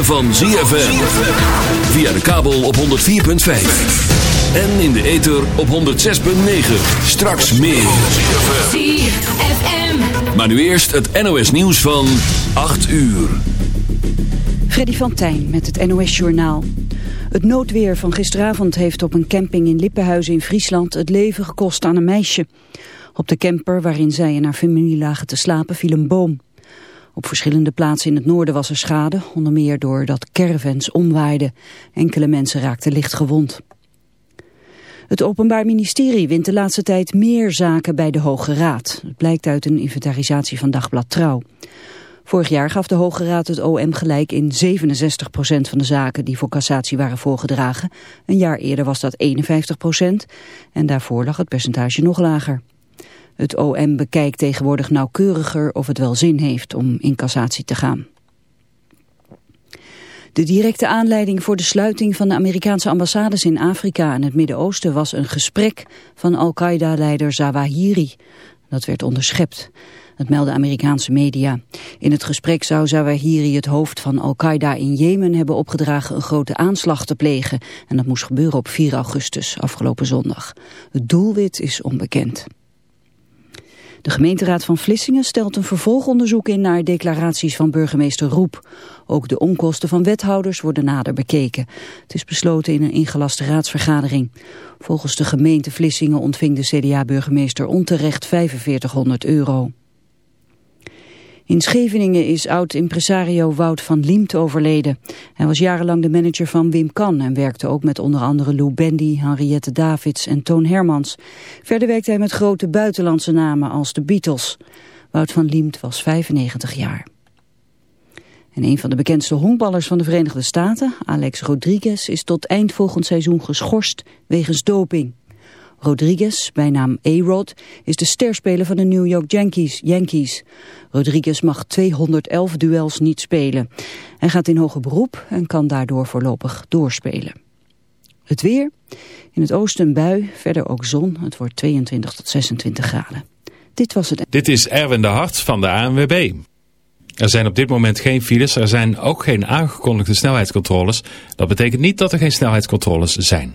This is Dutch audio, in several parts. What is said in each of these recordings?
ritme van ZFM. Via de kabel op 104.5. En in de ether op 106.9. Straks meer. ZFM. Maar nu eerst het NOS nieuws van 8 uur. Freddy van Tijn met het NOS Journaal. Het noodweer van gisteravond heeft op een camping in Lippenhuizen in Friesland het leven gekost aan een meisje. Op de camper waarin zij en haar familie lagen te slapen viel een boom. Op verschillende plaatsen in het noorden was er schade, onder meer doordat caravans omwaaiden. Enkele mensen raakten licht gewond. Het Openbaar Ministerie wint de laatste tijd meer zaken bij de Hoge Raad. Het blijkt uit een inventarisatie van Dagblad Trouw. Vorig jaar gaf de Hoge Raad het OM gelijk in 67% van de zaken die voor cassatie waren voorgedragen. Een jaar eerder was dat 51% en daarvoor lag het percentage nog lager. Het OM bekijkt tegenwoordig nauwkeuriger of het wel zin heeft om in cassatie te gaan. De directe aanleiding voor de sluiting van de Amerikaanse ambassades in Afrika en het Midden-Oosten was een gesprek van Al-Qaeda-leider Zawahiri. Dat werd onderschept. Dat melden Amerikaanse media. In het gesprek zou Zawahiri het hoofd van Al-Qaeda in Jemen hebben opgedragen een grote aanslag te plegen. En dat moest gebeuren op 4 augustus, afgelopen zondag. Het doelwit is onbekend. De gemeenteraad van Vlissingen stelt een vervolgonderzoek in naar declaraties van burgemeester Roep. Ook de onkosten van wethouders worden nader bekeken. Het is besloten in een ingelaste raadsvergadering. Volgens de gemeente Vlissingen ontving de CDA-burgemeester onterecht 4500 euro. In Scheveningen is oud-impresario Wout van Liemt overleden. Hij was jarenlang de manager van Wim Kan en werkte ook met onder andere Lou Bendy, Henriette Davids en Toon Hermans. Verder werkte hij met grote buitenlandse namen als de Beatles. Wout van Liemt was 95 jaar. En een van de bekendste honkballers van de Verenigde Staten, Alex Rodriguez, is tot eind volgend seizoen geschorst wegens doping. Rodriguez, bijnaam A-Rod, is de sterspeler van de New York Yankees. Yankees. Rodriguez mag 211 duels niet spelen. Hij gaat in hoger beroep en kan daardoor voorlopig doorspelen. Het weer. In het oosten een bui, verder ook zon. Het wordt 22 tot 26 graden. Dit was het. Dit is Erwin de Hart van de ANWB. Er zijn op dit moment geen files, er zijn ook geen aangekondigde snelheidscontroles. Dat betekent niet dat er geen snelheidscontroles zijn.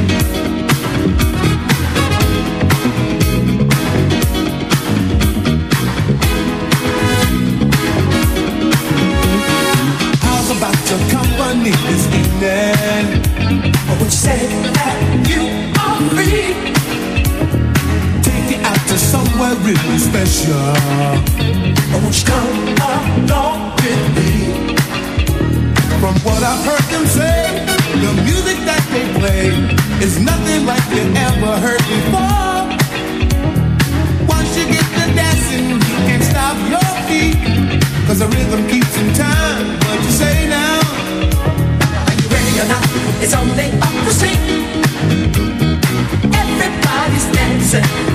Come along with me. From what I've heard them say, the music that they play is nothing like you ever heard before. Once you get to dancing, you can't stop your feet. Cause the rhythm keeps in time. What you say now? Are you ready or not? It's only up the street. Everybody's dancing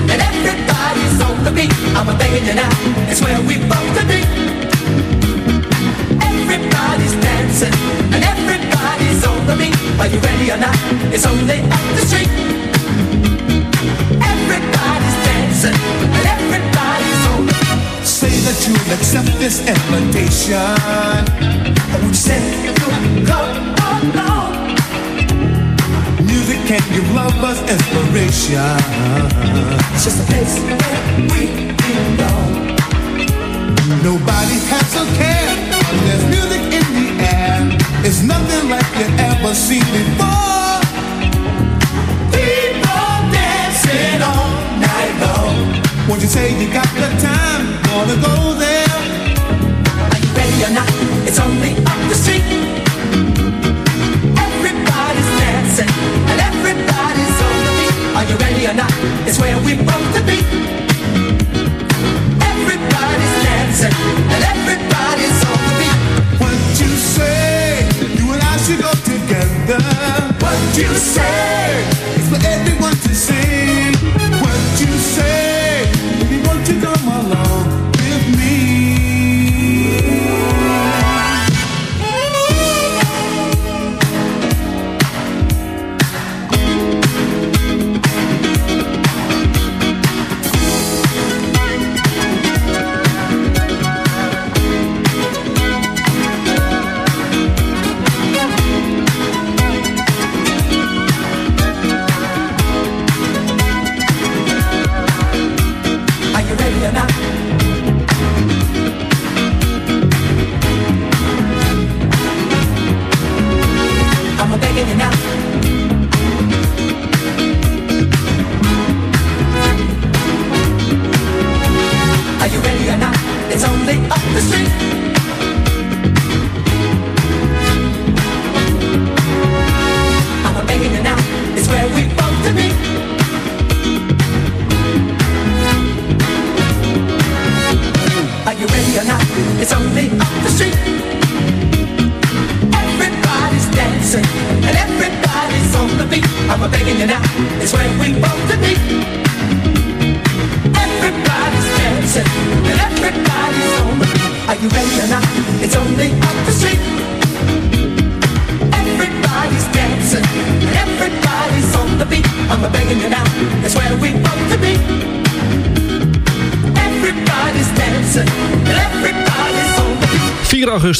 beat. I'm a begging you now. It's where we both to be. Everybody's dancing and everybody's on the beat. Are you ready or not? It's only up the street. Everybody's dancing and everybody's on the beat. Say that you'll accept this invitation. Would say you come along. Music can give lovers inspiration. It's just a place where we belong. Nobody has a care. There's music in the air. It's nothing like you ever seen before. say.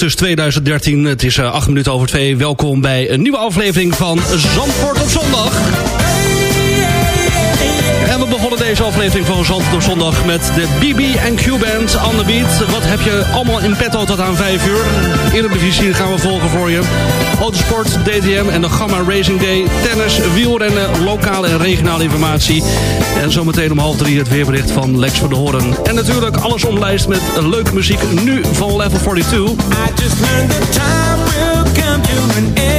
Augustus 2013, het is eh, 8 minuten over 2. Welkom bij een nieuwe aflevering van Zandvoort op zondag. Begonnen deze aflevering van Zandvoort op zondag met de BB&Q Band on the Beat. Wat heb je allemaal in petto tot aan 5 uur? Eredivisie gaan we volgen voor je. Autosport, DTM en de Gamma Racing Day. Tennis, wielrennen, lokale en regionale informatie. En zometeen om half drie het weerbericht van Lex van de Hoorn. En natuurlijk alles omlijst met leuke muziek nu van Level 42. I just learned that time will come to an end.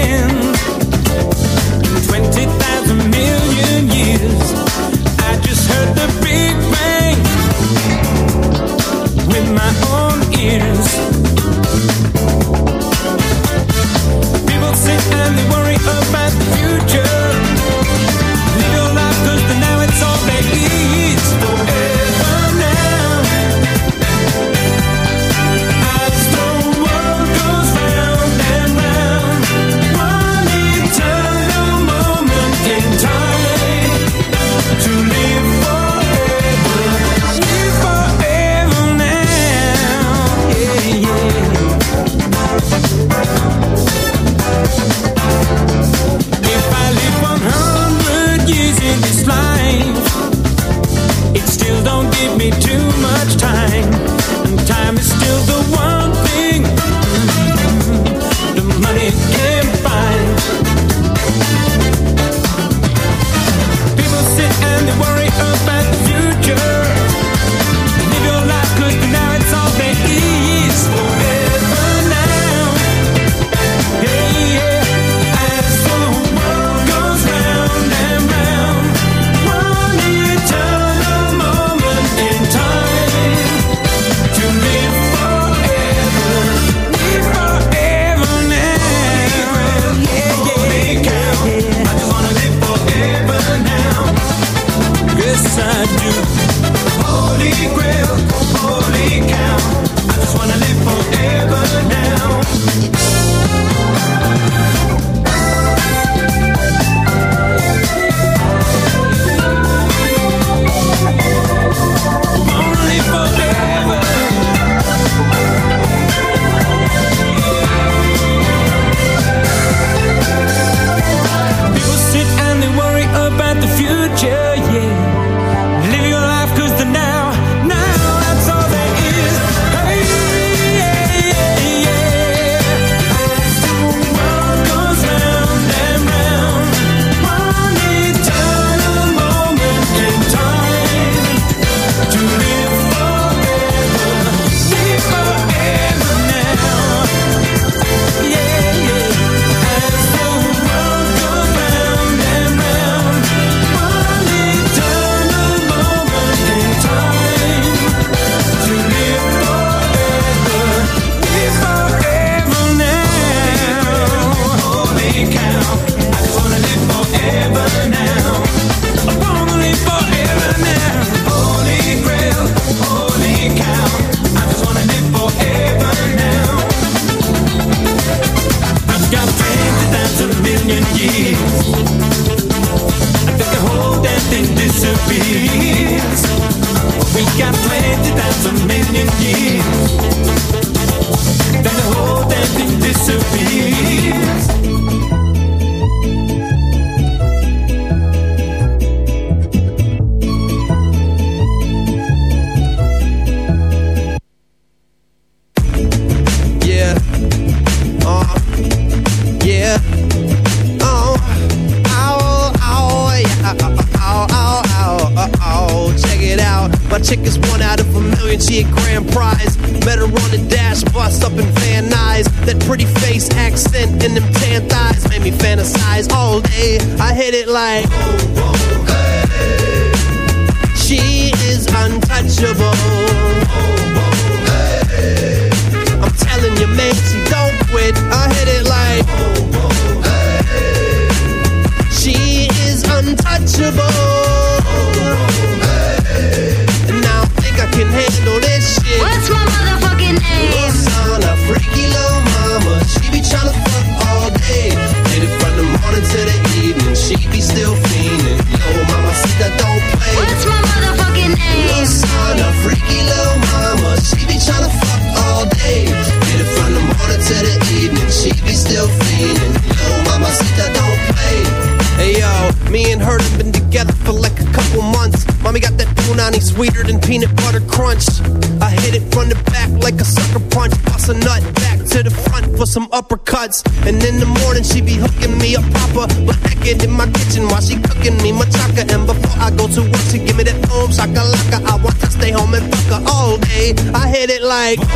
Like a sucker punch. Bust a nut back to the front for some uppercuts. And in the morning she be hooking me up proper. But naked in my kitchen while she cooking me machaca. And before I go to work she give me that home shakalaka. I want to stay home and fuck her all day. I hit it like. Oh,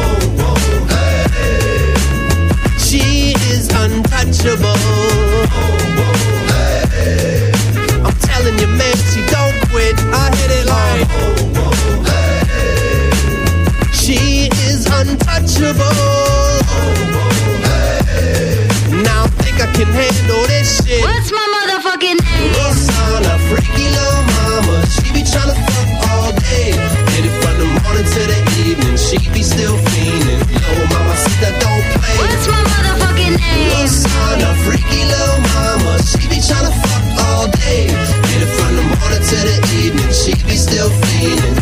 oh, she is untouchable. I'm telling you, man, she don't quit. I hit it like. She untouchable. Now I think I can handle this shit. What's my motherfucking name? Rosanna, freaky little mama. She be tryna fuck all day. Hit it from the morning to the evening. She be still fiending. Yo, mama, see that don't play. What's my motherfucking name? Rosanna, freaky little mama. She be tryna fuck all day. Hit it from the morning to the evening. She be still fiending.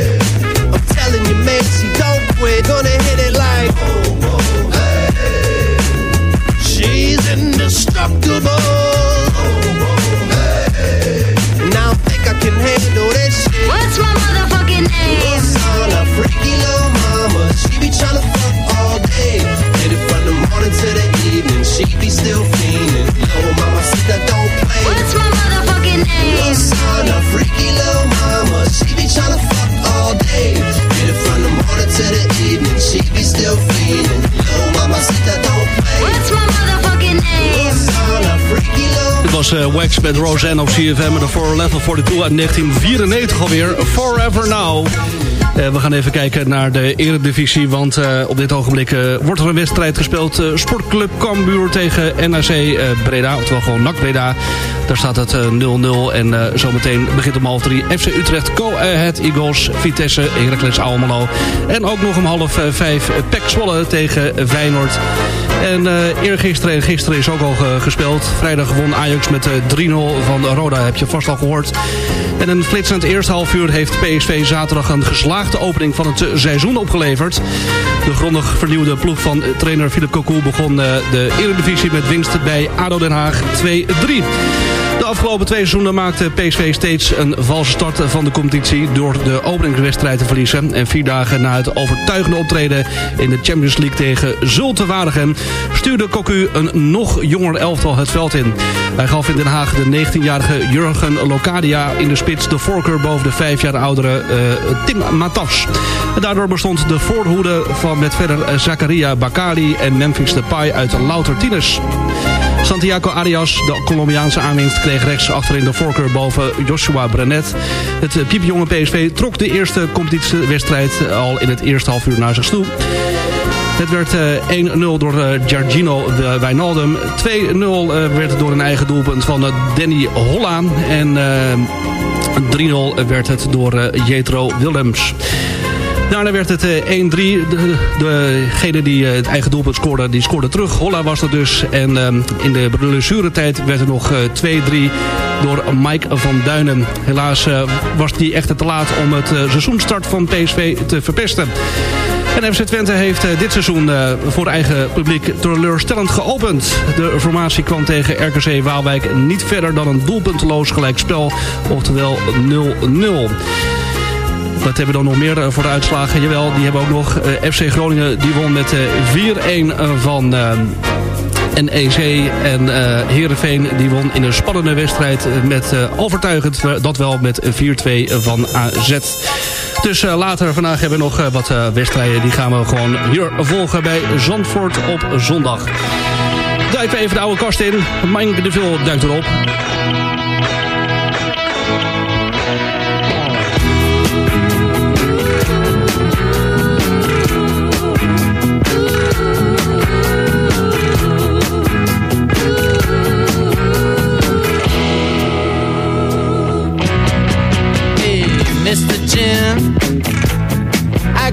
don't quit. Gonna hit it like. oh, oh, hey. She's indestructible. oh, hey. Now I think I can handle this shit. What's my motherfucking name? Rosanna, freaky little mama. She be tryna fuck all day. Hit it from the morning to the evening. She be still fiending. Yo, mama, see that don't play. What's my motherfucking name? Rosanna, freaky little was eh, Wax met Roseanne op CFM. En daarvoor Level 42 uit 1994 alweer. Forever Now. Eh, we gaan even kijken naar de eredivisie. Want eh, op dit ogenblik wordt er een wedstrijd gespeeld. Sportclub Cambuur tegen NAC Breda. Oftewel gewoon NAC Breda. Daar staat het eh, 0-0. En zometeen begint om half drie FC Utrecht, Go Ahead Eagles, Vitesse, Heracles Almelo. En ook nog om half vijf PEC Zwolle tegen Feyenoord. En eh eergisteren en gisteren is ook al eh, gespeeld. Vrijdag won Ajax met eh, 3-0 van Roda, heb je vast al gehoord. En een flitsend eerste half uur heeft PSV zaterdag een geslaagde opening van het eh, seizoen opgeleverd. De grondig vernieuwde ploeg van eh, trainer Philip Cocu begon eh, de Eredivisie met winst bij ADO Den Haag 2-3. Afgelopen twee seizoenen maakte PSV steeds een valse start van de competitie... door de openingswedstrijd te verliezen. En vier dagen na het overtuigende optreden in de Champions League tegen Zulte Waregem... stuurde Cocu een nog jonger elftal het veld in. Hij gaf in Den Haag de 19-jarige Jurgen Locadia in de spits de voorkeur boven de vijf jaar oudere eh, Tim Matas. En daardoor bestond de voorhoede van met verder Zakaria Bakari en Memphis Depay uit louter tieners. Santiago Arias, de Colombiaanse aanwinst, kreeg rechts achterin de voorkeur boven Joshua Brenet. Het eh, piepjonge PSV trok de eerste competitiewedstrijd al in het eerste half uur naar zich toe. Het werd eh, 1-0 door eh, Giorgino de Wijnaldum. 2-0 eh, werd door een eigen doelpunt van eh, Danny Holla. En eh, 3-0 werd het door eh, Jetro Willems. Daarna werd het eh, 1-3. De, degene die eh, het eigen doelpunt scoorde, die scoorde terug. Holla was dat dus. En ehm, in de blessuretijd werd er nog eh, 2-3 door Mike van Duinen. Helaas eh, was die echter te laat om het eh, seizoenstart van PSV te verpesten. En FC Twente heeft eh, dit seizoen eh, voor eigen publiek teleurstellend geopend. De formatie kwam tegen RKC Waalwijk niet verder dan een doelpunteloos gelijkspel, oftewel 0-0. Wat hebben we dan nog meer eh, voor de uitslagen? Jawel, die hebben ook nog eh, FC Groningen. Die won met eh, 4-1 van eh, NEC. En eh Heerenveen die won in een spannende wedstrijd met overtuigend. Dat wel met 4-2 van AZ. Dus later vandaag hebben we nog wat wedstrijden. Die gaan we gewoon hier volgen bij Zandvoort op zondag. Duiken even de oude kast in. Mike de Vil duikt erop.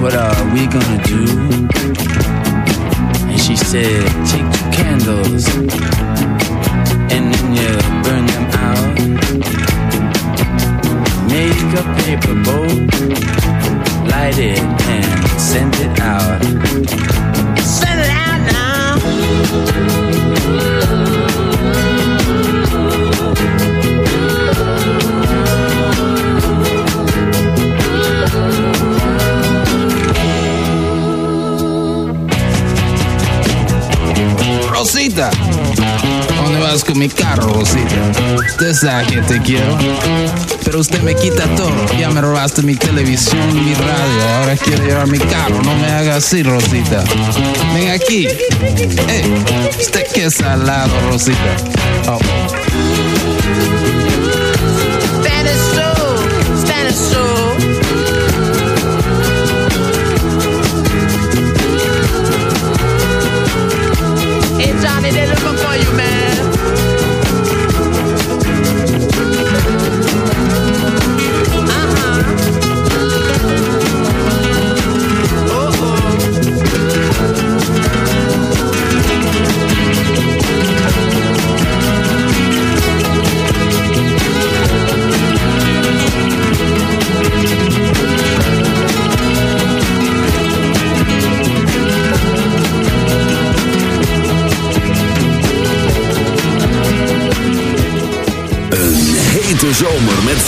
What are we gonna do? And she said, take two candles and then you burn them out. Make a paper boat, light it and send it out. Send it out now. Rosita, ¿dónde vas con mi carro, Rosita? Usted sabe que te quiero, pero usted me quita todo. Ya me robaste mi televisión mi radio. Ahora quiero llevar mi carro. No me haga así, Rosita. Ven aquí. Ey, usted que salado, Rosita. Oh.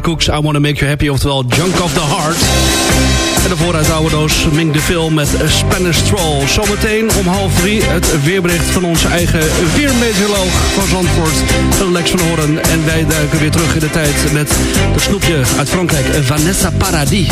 Cooks, I Wanna Make You Happy, oftewel Junk of the Heart. En de vooruit oude doos de film met Spanish Troll. Zometeen om half drie het weerbericht van onze eigen weermeteoroloog van Zandvoort, Lex van Horen. En wij duiken weer terug in de tijd met de snoepje uit Frankrijk, Vanessa Paradis.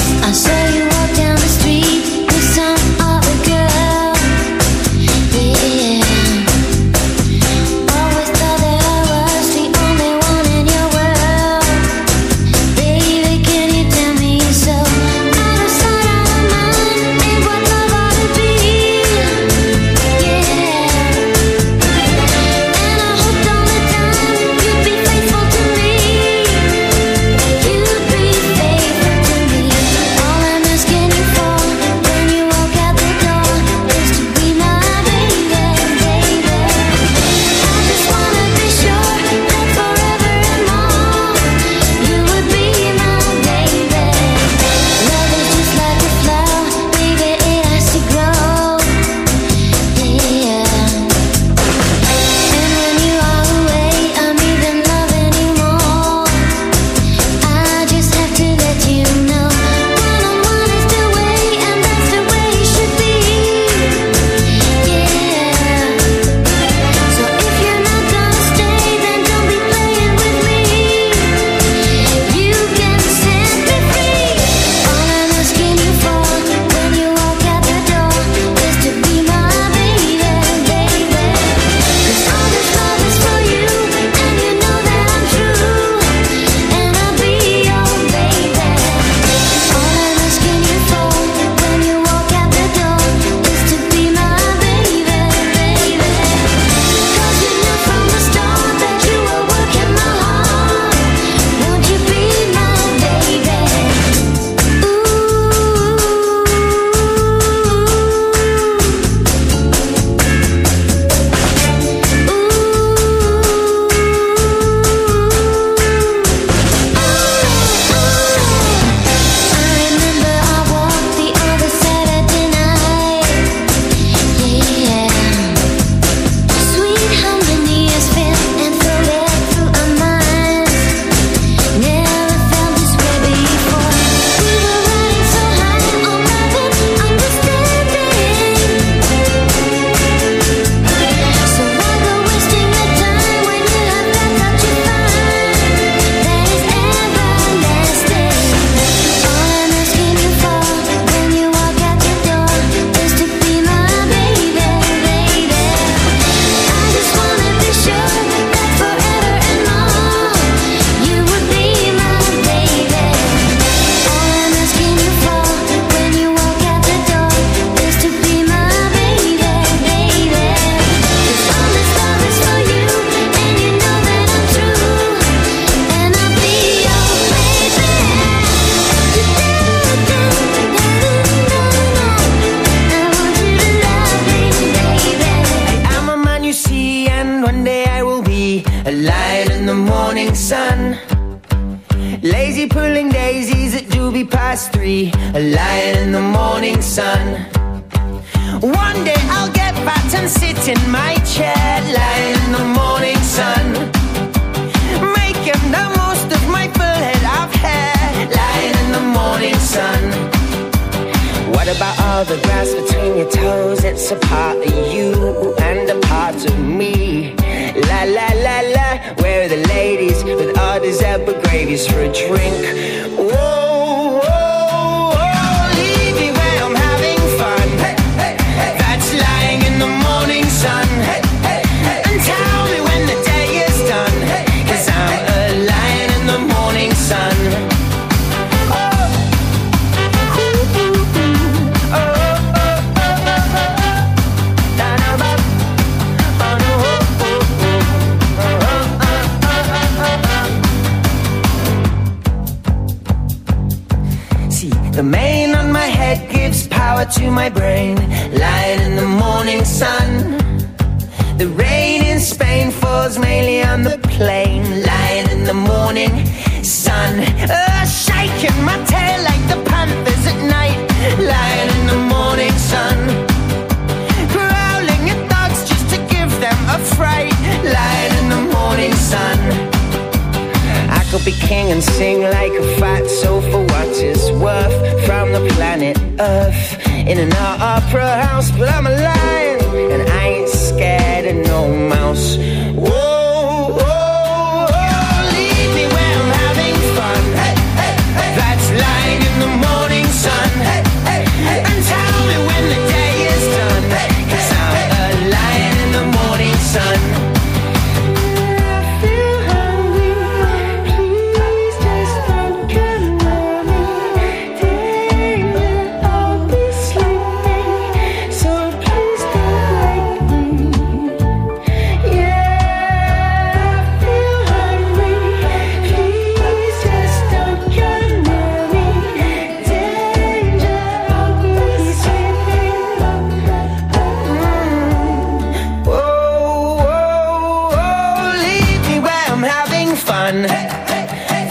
Fun.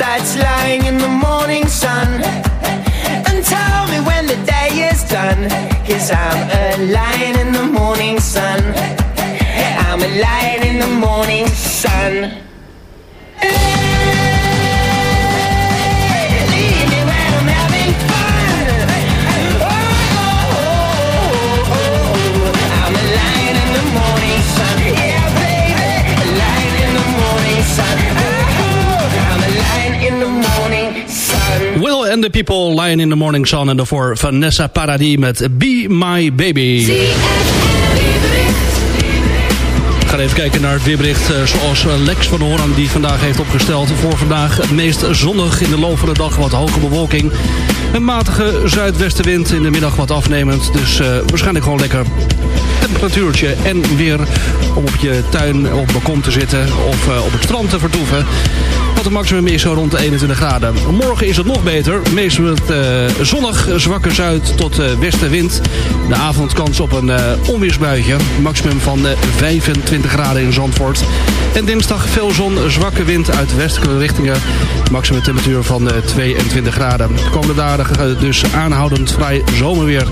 That's lying in the morning sun. And tell me when the day is done. Cause I'm a lion in the morning sun. I'm a lion in the morning sun. The People, Lion in the Morning Sun. En daarvoor Vanessa Paradis met Be My Baby. We gaan even kijken naar het weerbericht eh, zoals eh, Lex van Hoorn die vandaag heeft opgesteld. Voor vandaag het meest zonnig in de loop van de dag wat hoge bewolking. Een matige zuidwestenwind in de middag wat afnemend. Dus eh, waarschijnlijk gewoon lekker temperatuurtje en weer om op je tuin het balkon te zitten of op het strand te vertoeven. Maximum is zo rond de 21 graden. Morgen is het nog beter. Meestal uh, zonnig, zwakke zuid tot uh, westenwind. De avond kans op een uh, onweersbuitje. Maximum van 25 graden in Zandvoort. En dinsdag veel zon, zwakke wind uit westelijke richtingen. Maximum temperatuur van 22 graden. De komende dagen dus aanhoudend vrij zomerweer.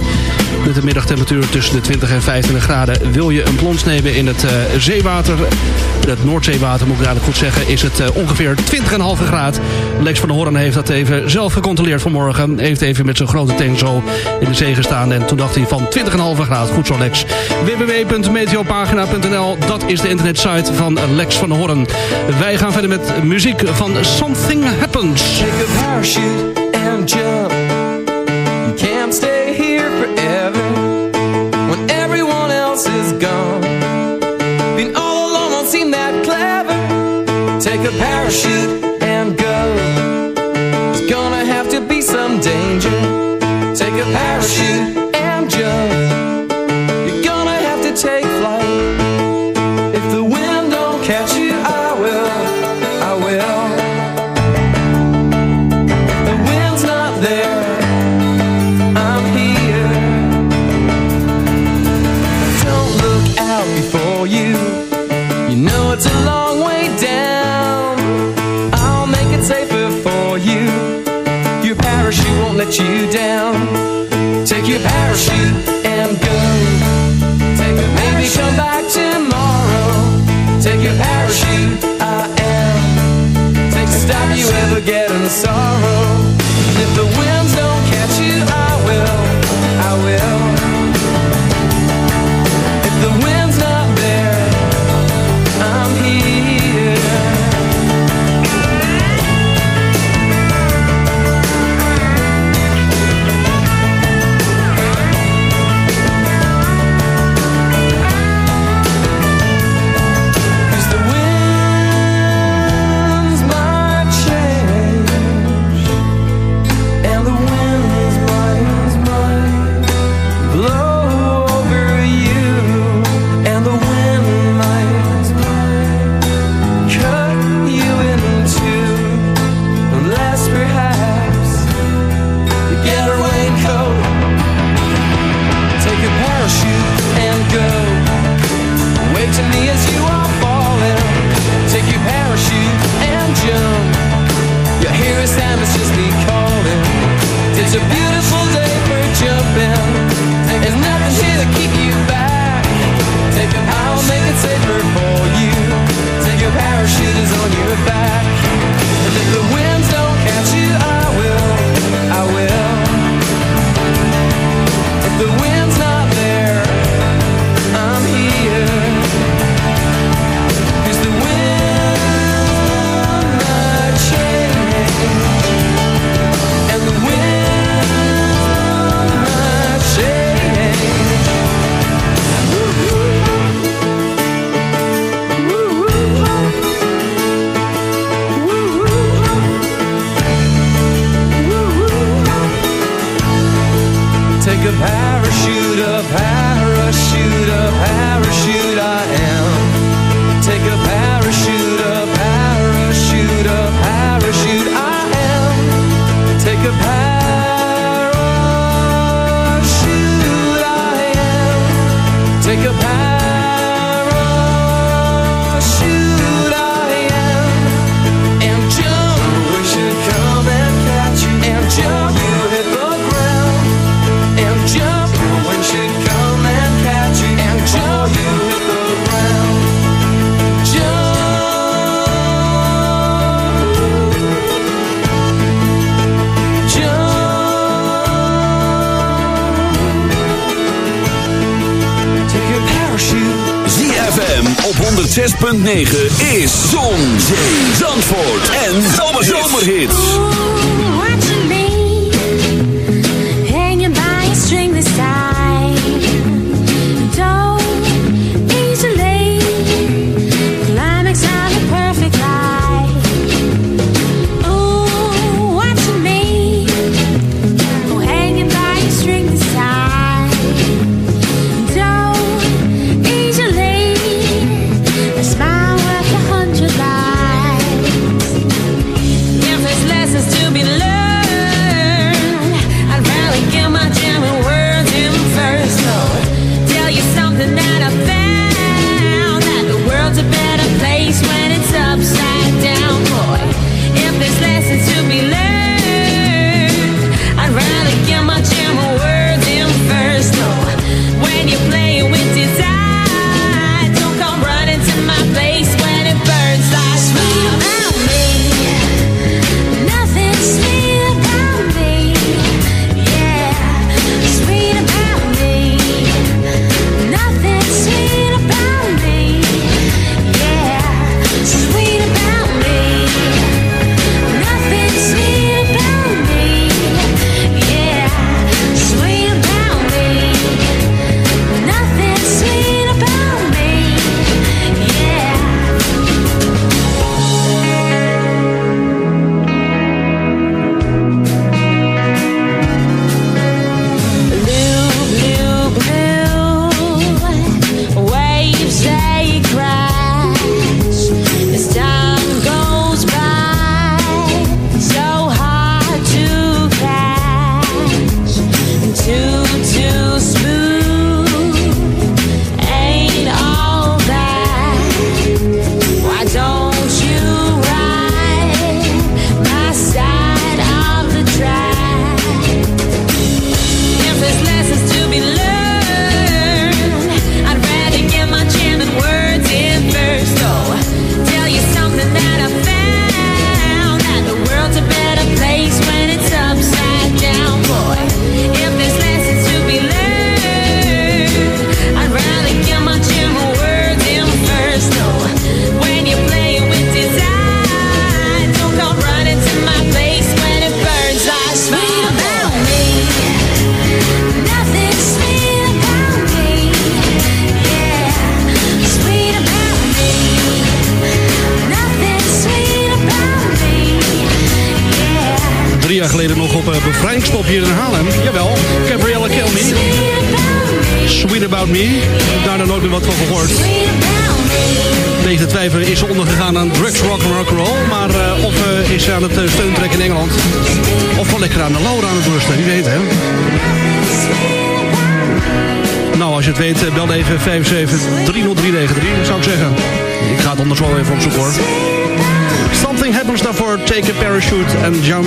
Met een middagtemperatuur tussen de 20 en 25 graden. Wil je een plons nemen in het zeewater, het Noordzeewater moet ik eigenlijk goed zeggen, is het ongeveer 20,5 graden. Lex van der heeft dat even zelf gecontroleerd vanmorgen. Heeft even met zijn grote teen zo in de zee gestaan. En toen dacht hij van 20,5 graden. Goed zo Lex. www.meteopagina.nl Dat is de internetsite van Lex van der. Wij gaan verder met muziek van Something Happens. Take a parachute and jump. 30393 zou ik zeggen. Ik ga het anders wel even opzoeken hoor. Something Happens daarvoor, Take a Parachute and Jump.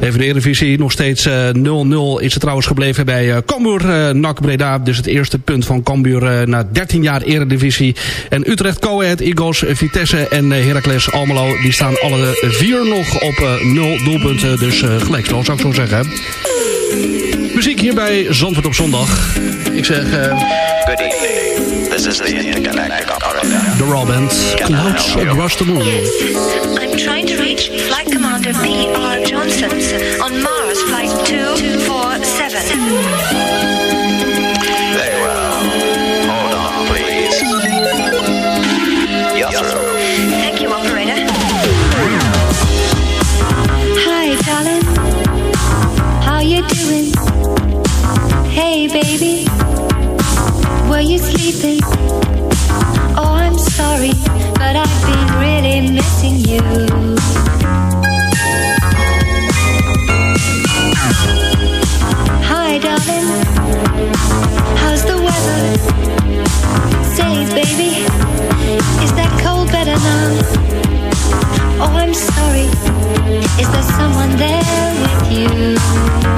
Even de Eredivisie, nog steeds eh, 0-0 is het trouwens gebleven bij uh, Cambuur eh, NAC Breda. Dus het eerste punt van Cambuur na 13 jaar Eredivisie. En Utrecht, Coët, Eagles, Vitesse en Heracles Almelo... die staan alle vier nog op 0 doelpunten. Dus gelijk, zo zou ik zo zeggen. Muziek hier bij Zandvoort op zondag. Ik zeg... eh Good evening. This is the intergalactic operator. de Raw Band, Clouds Across the Moon. I'm trying to reach Flight Commander P.R. Johnson on Mars Oh, I'm sorry. Is there someone there with you?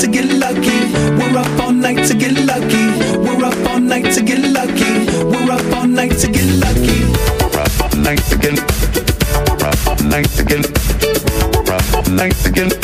to get lucky. We're up all night to get lucky. We're up all night to get lucky. We're up all night to get lucky. We're up all night again. We're up all night again. We're up all night again.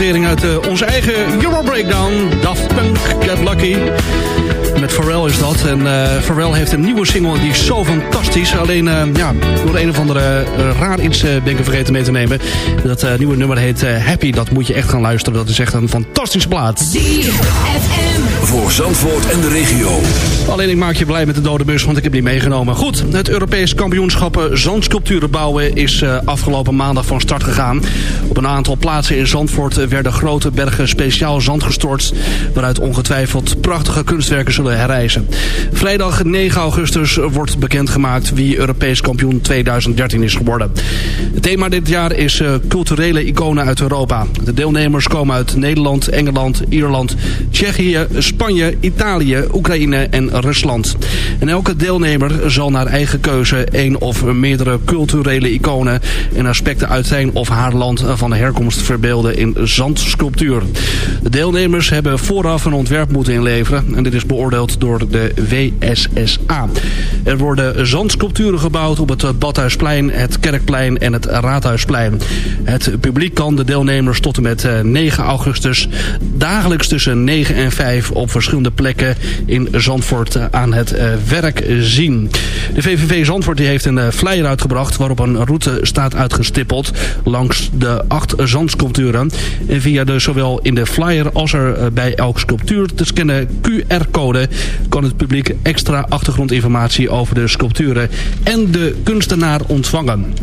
notering uit eh, onze eigen Euro Breakdown. Daft Punk, Get Lucky. En uh, heeft een nieuwe single die is zo fantastisch. Alleen uh, ja, door een of andere eh, raar iets ben ik vergeten mee te nemen. Dat nieuwe nummer heet Happy. Dat moet je echt gaan luisteren. Dat is echt een fantastische plaat. Voor Zandvoort en de regio. Alleen ik maak je blij met de dode bus, want ik heb die meegenomen. Goed, het Europees kampioenschap zandsculpturen bouwen is afgelopen maandag van start gegaan. Op een aantal plaatsen in Zandvoort werden grote bergen speciaal zand gestort... waaruit ongetwijfeld prachtige kunstwerken zullen herrijzen. Vrijdag 9 augustus wordt bekendgemaakt wie Europees kampioen 2013 is geworden. Het thema dit jaar is eh, culturele iconen uit Europa. De deelnemers komen uit Nederland, Engeland, Ierland, Tsjechië, Spanje, Italië, Oekraïne en Rusland. En elke deelnemer zal naar eigen keuze één of meerdere culturele iconen en aspecten uit zijn of haar land van de herkomst verbeelden in zandsculptuur. De deelnemers hebben vooraf een ontwerp moeten inleveren en dit is beoordeeld door de WSSA. Er worden zandsculpturen gebouwd op het Badhuisplein, het Kerkplein en het Raadhuisplein. Het publiek kan de deelnemers tot en met eh, 9 augustus dagelijks tussen 9 en 5 op verschillende plekken in Zandvoort eh, aan het eh, werk zien. De VVV Zandvoort heeft een eh, flyer uitgebracht waarop een route staat uitgestippeld langs de acht zandsculpturen. En via de zowel in de flyer als er eh, bij elke sculptuur te scannen QR-code kan het publiek extra achtergrondinformatie over de sculpturen en de kunstenaar ontvangen.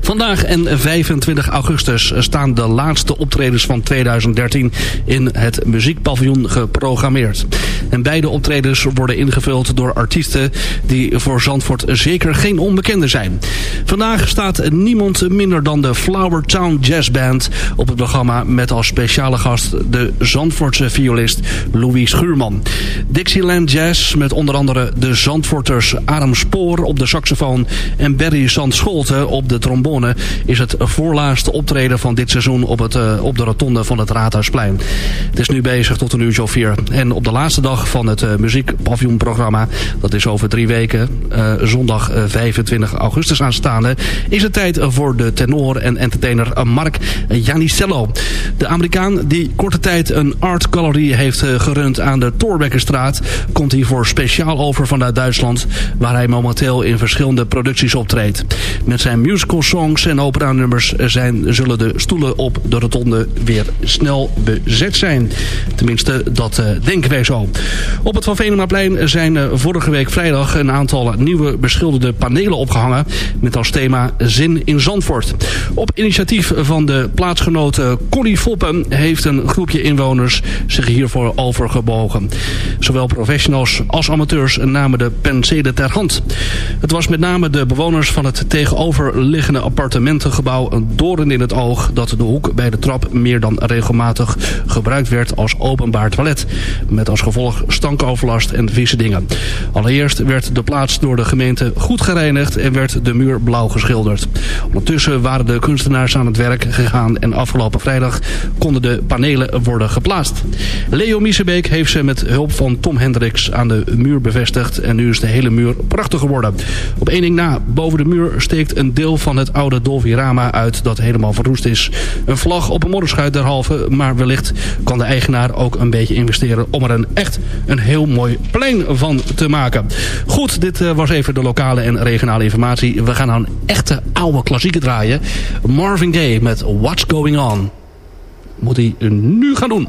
Vandaag en 25 augustus staan de laatste optredens van 2013 in het muziekpaviljoen geprogrammeerd. En beide optredens worden ingevuld door artiesten die voor Zandvoort zeker geen onbekende zijn. Vandaag staat niemand minder dan de Flower Town Jazz Band op het programma met als speciale gast de Zandvoortse violist Louis Schuurman. Dixieland Jazz met onder andere de Zandvoorters Adam Spoor op de saxofoon en Barry Zandscholte op de trombone is het voorlaatste optreden van dit seizoen op, het, eh, op de rotonde van het Raadhuisplein. Het is nu bezig tot een uurtje of vier. En op de laatste dag van het uh, dat is over drie weken, eh, zondag eh, 25 augustus aanstaande, is het tijd voor de tenor en entertainer Mark Janicello. De Amerikaan die korte tijd een art gallery heeft gerund aan de Thorbeckerstraat, komt hiervoor speciaal over vanuit Duitsland, waar hij momenteel in verschillende producties optreedt. Met zijn musical songs en opera-nummers zijn, zullen de stoelen op de rotonde weer snel bezet zijn. Tenminste, dat eh, denken wij zo. Op het Van Venemaplein zijn eh, vorige week vrijdag een aantal nieuwe beschilderde panelen opgehangen met als thema Zin in Zandvoort. Op initiatief van de plaatsgenote Connie Foppen heeft een groepje inwoners zich hiervoor overgebogen. Zowel professionals als amateurs namen de penselen ter hand. Het was met name de bewoners van het tegenoverliggende appartementengebouw een doorn in het oog dat de hoek bij de trap meer dan regelmatig gebruikt werd als openbaar toilet. Met als gevolg stankoverlast en vieze dingen. Allereerst werd de plaats door de gemeente goed gereinigd en werd de muur blauw geschilderd. Ondertussen waren de kunstenaars aan het werk gegaan en afgelopen vrijdag konden de panelen worden geplaatst. Leo Miesebeek heeft ze met hulp van Tom Hendricks aan de muur bevestigd en nu is de hele muur prachtig geworden. Op één ding na, boven de muur steekt een deel van het oude Dolvirama uit dat helemaal verroest is. Een vlag op een modderschuit derhalve, maar wellicht kan de eigenaar ook een beetje investeren om er een echt een heel mooi plein van te maken. Goed, dit eh, was even de lokale en regionale informatie. We gaan nou een echte oude klassieker draaien. Marvin Gaye met What's Going On. Moet hij nu gaan doen.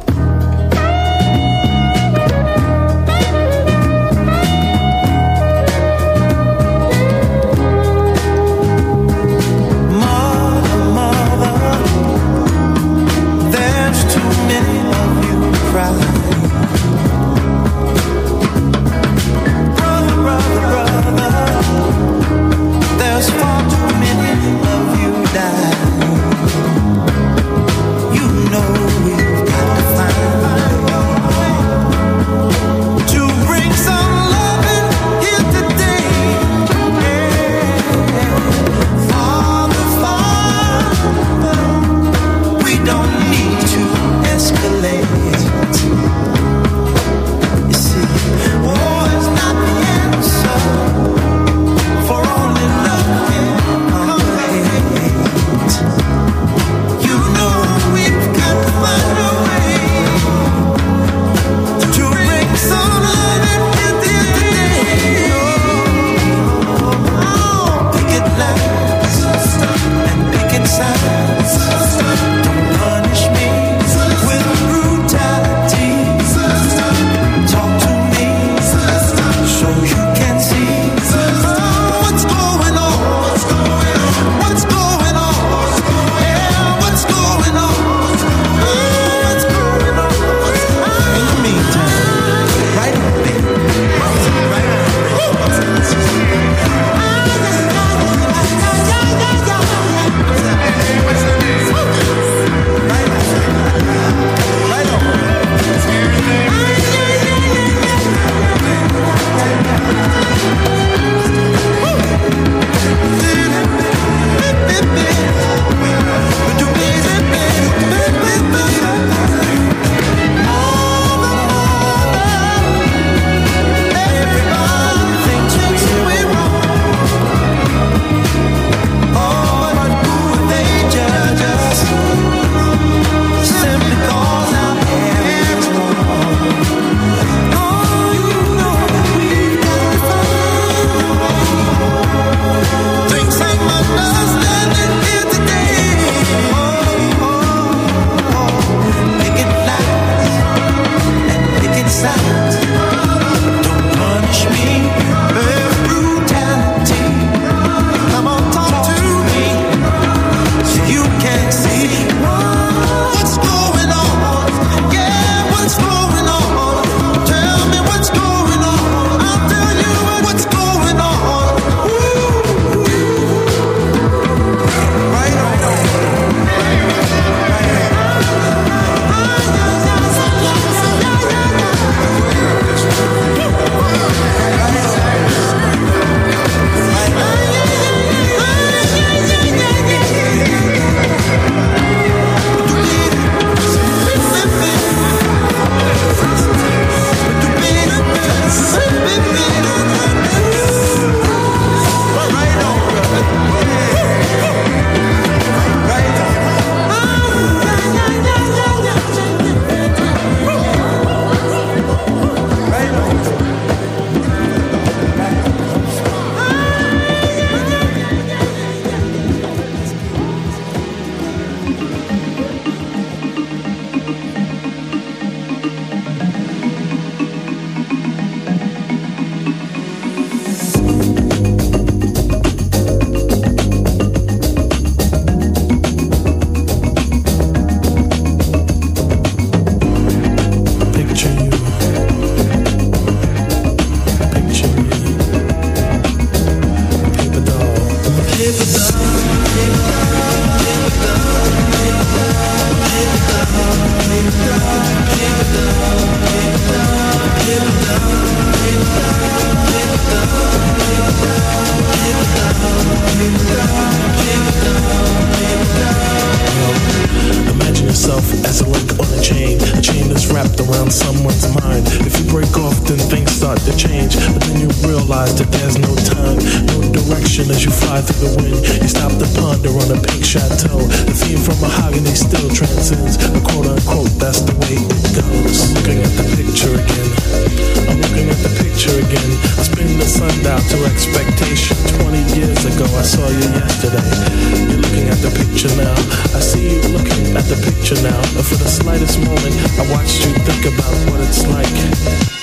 Picture now. I see you looking at the picture now. And for the slightest moment, I watched you think about what it's like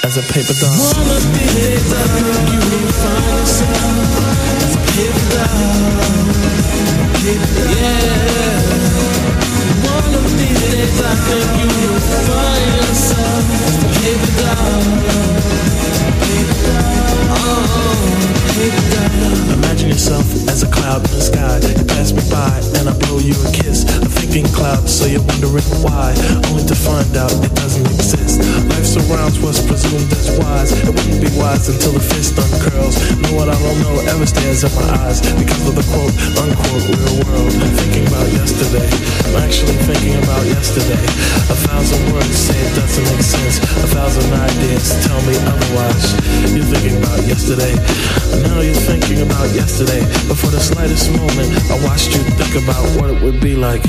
as a paper doll. These days, I think you will find yourself as a paper doll. Paper, yeah. One of these days, I think you will find yourself as a paper doll. Yourself as a cloud in the sky. You pass me by and I blow you a kiss. A thinking cloud, so you're wondering why. Only to find out it doesn't exist. Life surrounds what's presumed as wise. It wouldn't be wise until the fist uncurls. Know what I don't know ever stares in my eyes because of the quote unquote real world. I'm thinking about yesterday. I'm actually thinking about yesterday. A thousand words say it doesn't make sense. A thousand ideas tell me otherwise. You're thinking about yesterday. Now you're thinking about yesterday. But for the slightest moment, I watched you think about what it would be like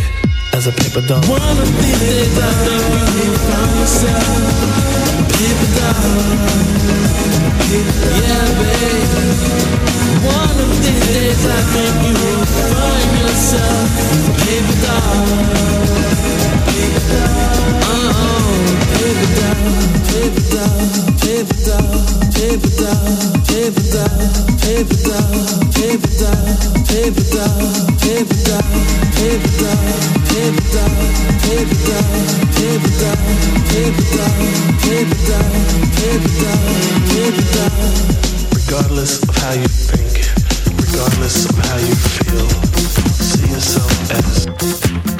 as a paper doll. One of these days, I think you find yourself paper doll. Yeah, babe. One of these days, I think you will find yourself paper doll. Paper doll. Oh, regardless of how you feel, see yourself as.